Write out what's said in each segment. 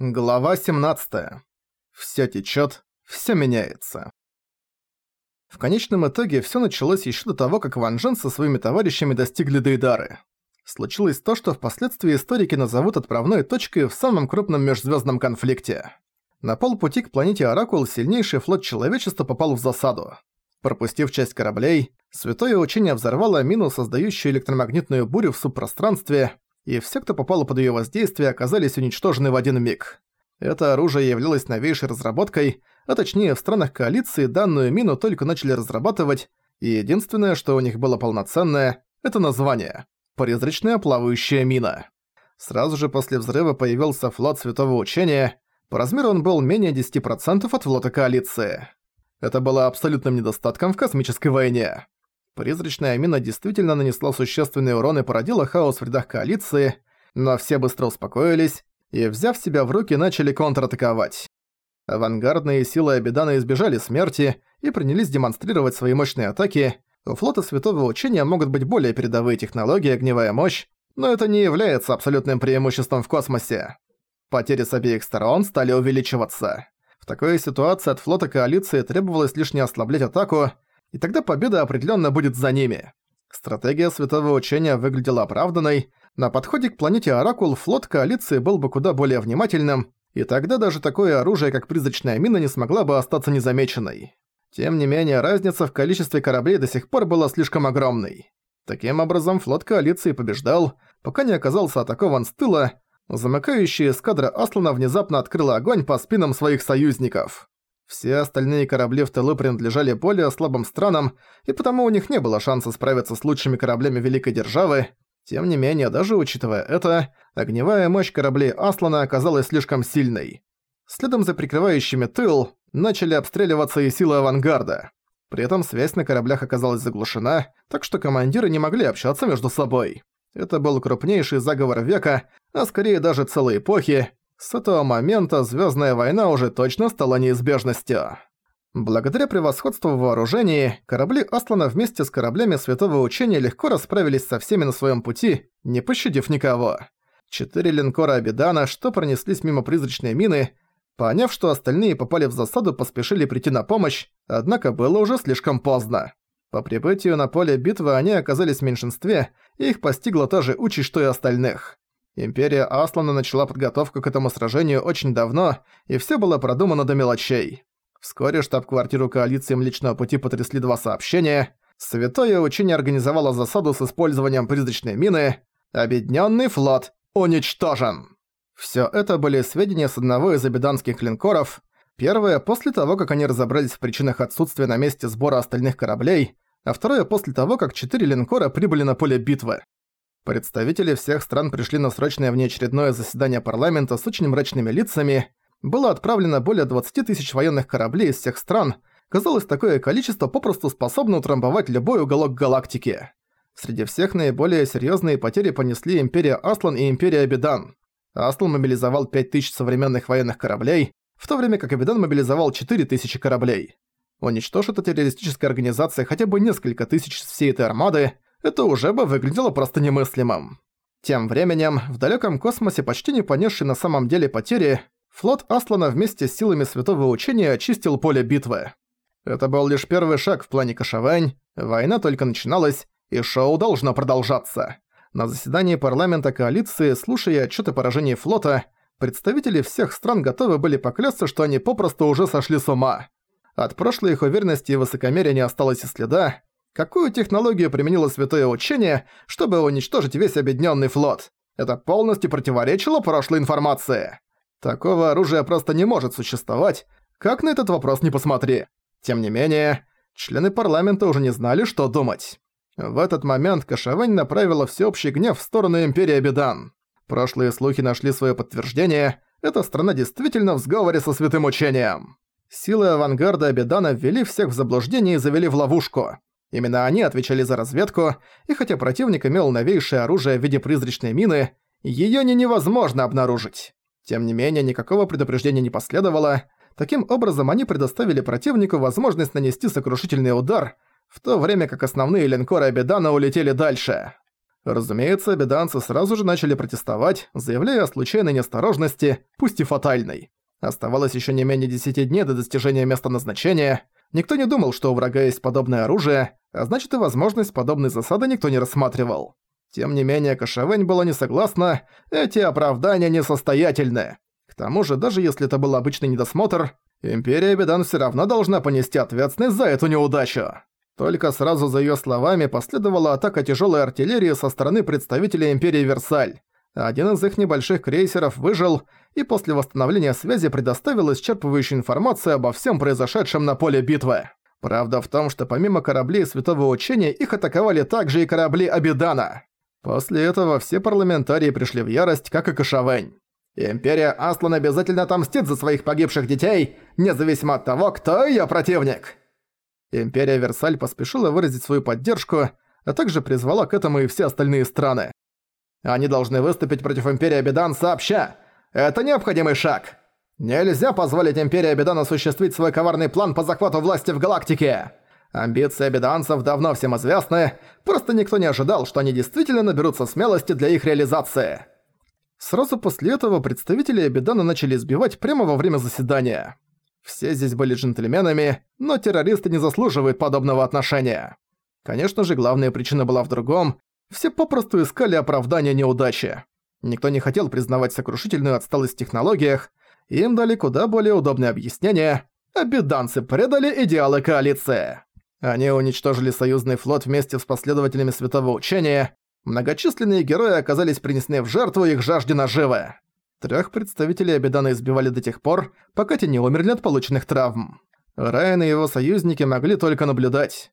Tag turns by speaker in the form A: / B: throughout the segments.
A: Глава 17. Всё течёт, всё меняется. В конечном итоге всё началось ещё до того, как Ван Джен со своими товарищами достигли Дейдары. Случилось то, что впоследствии историки назовут отправной точкой в самом крупном межзвёздном конфликте. На полпути к планете Оракул сильнейший флот человечества попал в засаду. Пропустив часть кораблей, Святое Учение взорвало мину, создающую электромагнитную бурю в субпространстве, и все, кто попал под её воздействие, оказались уничтожены в один миг. Это оружие являлось новейшей разработкой, а точнее в странах коалиции данную мину только начали разрабатывать, и единственное, что у них было полноценное, это название – «Призрачная плавающая мина». Сразу же после взрыва появился флот Святого Учения, по размеру он был менее 10% от флота коалиции. Это было абсолютным недостатком в космической войне. Призрачная мина действительно нанесла существенный урон и породила хаос в рядах коалиции, но все быстро успокоились и, взяв себя в руки, начали контратаковать. Авангардные силы Абидана избежали смерти и принялись демонстрировать свои мощные атаки. У флота Святого Учения могут быть более передовые технологии огневая мощь, но это не является абсолютным преимуществом в космосе. Потери с обеих сторон стали увеличиваться. В такой ситуации от флота коалиции требовалось лишь не ослаблять атаку, и тогда победа определенно будет за ними. Стратегия Святого Учения выглядела оправданной, на подходе к планете Оракул флот коалиции был бы куда более внимательным, и тогда даже такое оружие, как призрачная мина, не смогла бы остаться незамеченной. Тем не менее, разница в количестве кораблей до сих пор была слишком огромной. Таким образом, флот коалиции побеждал, пока не оказался атакован с тыла, замыкающая эскадра Аслана внезапно открыла огонь по спинам своих союзников. Все остальные корабли в тылу принадлежали более слабым странам, и потому у них не было шанса справиться с лучшими кораблями Великой Державы. Тем не менее, даже учитывая это, огневая мощь кораблей Аслана оказалась слишком сильной. Следом за прикрывающими тыл начали обстреливаться и силы авангарда. При этом связь на кораблях оказалась заглушена, так что командиры не могли общаться между собой. Это был крупнейший заговор века, а скорее даже целой эпохи, с этого момента Звездная война уже точно стала неизбежностью. Благодаря превосходству в вооружении, корабли Аслана вместе с кораблями Святого Учения легко расправились со всеми на своем пути, не пощадив никого. Четыре линкора Абидана, что пронеслись мимо призрачной мины, поняв, что остальные попали в засаду, поспешили прийти на помощь, однако было уже слишком поздно. По прибытию на поле битвы они оказались в меньшинстве, и их постигла та же участь, что и остальных. Империя Аслана начала подготовку к этому сражению очень давно, и все было продумано до мелочей. Вскоре штаб-квартиру коалиции Млечного Пути потрясли два сообщения. Святое Учение организовало засаду с использованием призрачной мины. Объединенный флот уничтожен. Все это были сведения с одного из абиданских линкоров. Первое после того, как они разобрались в причинах отсутствия на месте сбора остальных кораблей, а второе после того, как четыре линкора прибыли на поле битвы. Представители всех стран пришли на срочное внеочередное заседание парламента с очень мрачными лицами. Было отправлено более 20 тысяч военных кораблей из всех стран. Казалось, такое количество попросту способно утрамбовать любой уголок галактики. Среди всех наиболее серьезные потери понесли Империя Аслан и Империя Абидан. Аслан мобилизовал 5000 современных военных кораблей, в то время как Абидан мобилизовал 4000 кораблей. Уничтожит эта террористическая организация хотя бы несколько тысяч всей этой армады, это уже бы выглядело просто немыслимым. Тем временем, в далеком космосе, почти не понесший на самом деле потери, флот Аслана вместе с силами Святого Учения очистил поле битвы. Это был лишь первый шаг в плане Кашавань, война только начиналась, и шоу должно продолжаться. На заседании парламента коалиции, слушая отчеты поражений флота, представители всех стран готовы были поклясться, что они попросту уже сошли с ума. От прошлой их уверенности и высокомерия не осталось и следа, Какую технологию применило Святое Учение, чтобы уничтожить весь объединенный флот? Это полностью противоречило прошлой информации. Такого оружия просто не может существовать, как на этот вопрос не посмотри. Тем не менее, члены парламента уже не знали, что думать. В этот момент Кашавань направила всеобщий гнев в сторону Империи Абидан. Прошлые слухи нашли свое подтверждение, эта страна действительно в сговоре со Святым Учением. Силы авангарда Абидана ввели всех в заблуждение и завели в ловушку. Именно они отвечали за разведку, и хотя противник имел новейшее оружие в виде призрачной мины, её не невозможно обнаружить. Тем не менее, никакого предупреждения не последовало. Таким образом, они предоставили противнику возможность нанести сокрушительный удар, в то время как основные линкоры Абедана улетели дальше. Разумеется, беданцы сразу же начали протестовать, заявляя о случайной неосторожности, пусть и фатальной. Оставалось еще не менее 10 дней до достижения места назначения. Никто не думал, что у врага есть подобное оружие, а значит и возможность подобной засады никто не рассматривал. Тем не менее, Кашавэнь была не согласна, эти оправдания несостоятельны. К тому же, даже если это был обычный недосмотр, Империя Бедан все равно должна понести ответственность за эту неудачу. Только сразу за ее словами последовала атака тяжелой артиллерии со стороны представителей Империи Версаль. Один из их небольших крейсеров выжил и после восстановления связи предоставил исчерпывающую информацию обо всем произошедшем на поле битвы. Правда в том, что помимо кораблей Святого Учения их атаковали также и корабли Абидана. После этого все парламентарии пришли в ярость, как и Кашавэнь. Империя Аслан обязательно отомстит за своих погибших детей, независимо от того, кто её противник. Империя Версаль поспешила выразить свою поддержку, а также призвала к этому и все остальные страны. Они должны выступить против Империи Абидан сообща. Это необходимый шаг. Нельзя позволить Империи Абидан осуществить свой коварный план по захвату власти в галактике. Амбиции абиданцев давно всем известны, просто никто не ожидал, что они действительно наберутся смелости для их реализации. Сразу после этого представители Абидана начали избивать прямо во время заседания. Все здесь были джентльменами, но террористы не заслуживают подобного отношения. Конечно же, главная причина была в другом. Все попросту искали оправдания неудачи. Никто не хотел признавать сокрушительную отсталость в технологиях, им дали куда более удобное объяснение. Обиданцы предали идеалы коалиции. Они уничтожили союзный флот вместе с последователями Святого Учения. Многочисленные герои оказались принесены в жертву их жажде наживы. Трёх представителей Абидана избивали до тех пор, пока те не умерли от полученных травм. Райан и его союзники могли только наблюдать.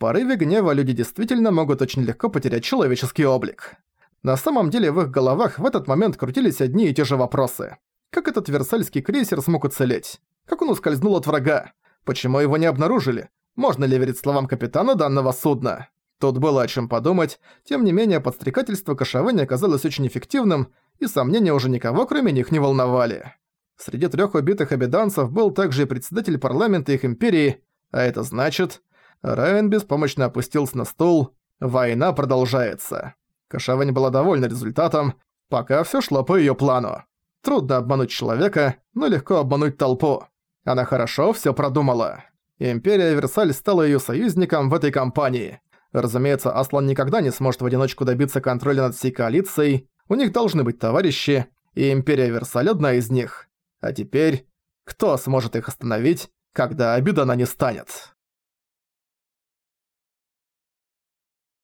A: Порыве гнева люди действительно могут очень легко потерять человеческий облик. На самом деле в их головах в этот момент крутились одни и те же вопросы. Как этот версальский крейсер смог уцелеть? Как он ускользнул от врага? Почему его не обнаружили? Можно ли верить словам капитана данного судна? Тут было о чем подумать, тем не менее подстрекательство Кашавэни оказалось очень эффективным, и сомнения уже никого кроме них не волновали. Среди трех убитых обеданцев был также и председатель парламента их империи, а это значит... Райан беспомощно опустился на стул. Война продолжается. Кашавань была довольна результатом, пока все шло по ее плану. Трудно обмануть человека, но легко обмануть толпу. Она хорошо все продумала. Империя Версаль стала ее союзником в этой кампании. Разумеется, Аслан никогда не сможет в одиночку добиться контроля над всей коалицией, у них должны быть товарищи, и Империя Версаль одна из них. А теперь, кто сможет их остановить, когда обида она не станет?